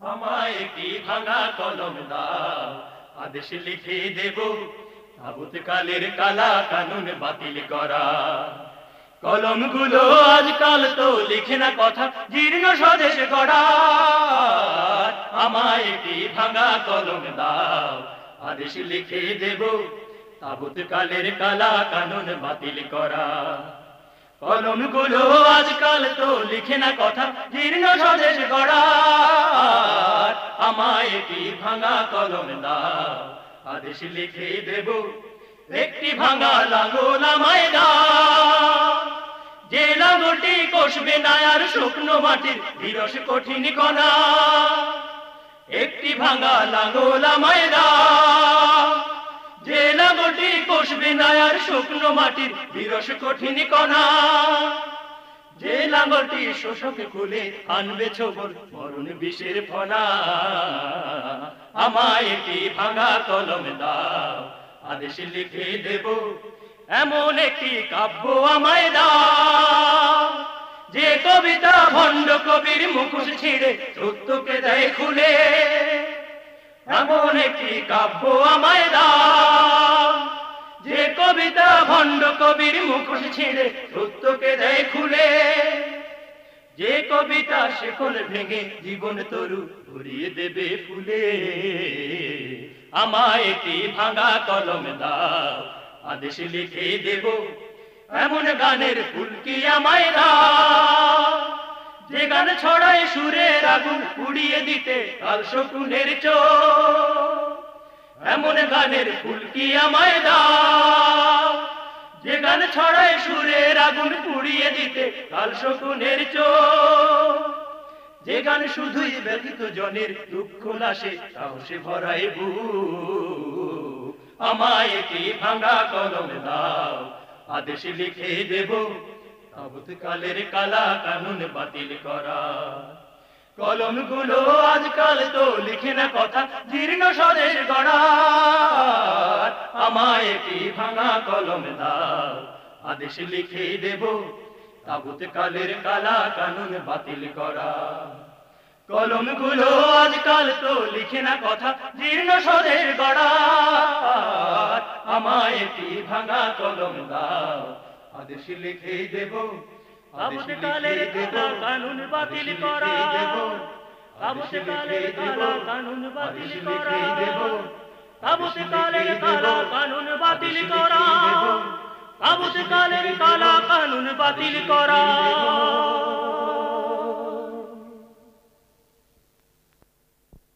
আমায় একটি ভাঙা কলম দাও। আদেশ লিখে দেব কালা কানুন বাতিল করা। কলমগুলো আজকাল তো লিখে না কথা, জীর্ণ স্বদেশ গড়া। আমায় একটি ভাঙা কলম দাও। আদেশ লিখে দেব তাবুত কালের কালা কানুন বাতিল করা। কলমগুলো আজকাল তো লিখে না কথা, জীর্ণ স্বদেশ গড়া। আমায় একটি ভাঙা কলম দাও। আদেশ লিখে দেব, একটি ভাঙা লাঙ্গল আমায় দাও। যে লাঙ্গলটি কষবে না আর শুকনো মাটির বিরস কঠিন কণা। একটি ভাঙা লাঙ্গল আমায় দাও। যে লাঙ্গলটি কষবে না আর শুকনো মাটির বিরস কঠিন কণা। যে লাঙ্গলটি শোষক খুলে আনবে ছবর মরণ বিষের ফনা আমায় একটি ভাঙা কলম দাও, আদেশ লিখে দেব, এমন একটি কাব্য আমায় দাও। যে কবিতা ভণ্ড কবির মুখোশ ছিঁড়ে সত্যকে দেয় খুলে, এমন একটি কাব্য আমায় দাও। যে কবিতা ভণ্ড কবির মুখোশ ছিঁড়ে সত্যকে দেয় খুলে যে কবিতা শেখল ভেঙে জীবন তরু ঘুরিয়ে দেবে ফুলে। আমায় একটি ভাঙা কলম দাও, আদেশ লিখে দেব, এমন গানের ফুলকি আমায় দাও? যে গান ছড়ায় সুরের আগুন পুড়িয়ে দিতে কাল শকুনের চো এমন গানের ফুলকি আমায় দাও? সুরের আগুন পুড়িয়ে দিতে কাল শকুনের চো যে গান শুধুই ব্যথিত জনের দুঃখ নাশে সাহসে ভরায় বু আমায় একটি ভাঙা কলম দাও, আদেশ লিখে দেব কালের কালা কানুন বাতিল করা। কলমগুলো আজকাল তো লিখে না কথা, জীর্ণ স্বদেশ গড়া। আমায় একটি ভাঙা কলম দাও আদেশ লিখে দেব। তাবুত কালের কালা কানুন বাতিল করা। কলমগুলো আজকাল তো লিখে না কথা জীর্ণ স্বদেশ গড়া আমায় একটি ভাঙা কলম দাও। আদেশ লিখে দেব। তাবুত কালের কালা কানুন বাতিল করা। তাবুত কালের কালা কানুন বাতিল করা। তাবুত কালের কালা কানুন বাতিল করা। তাবুত কালের কালা কানুন বাতিল করা।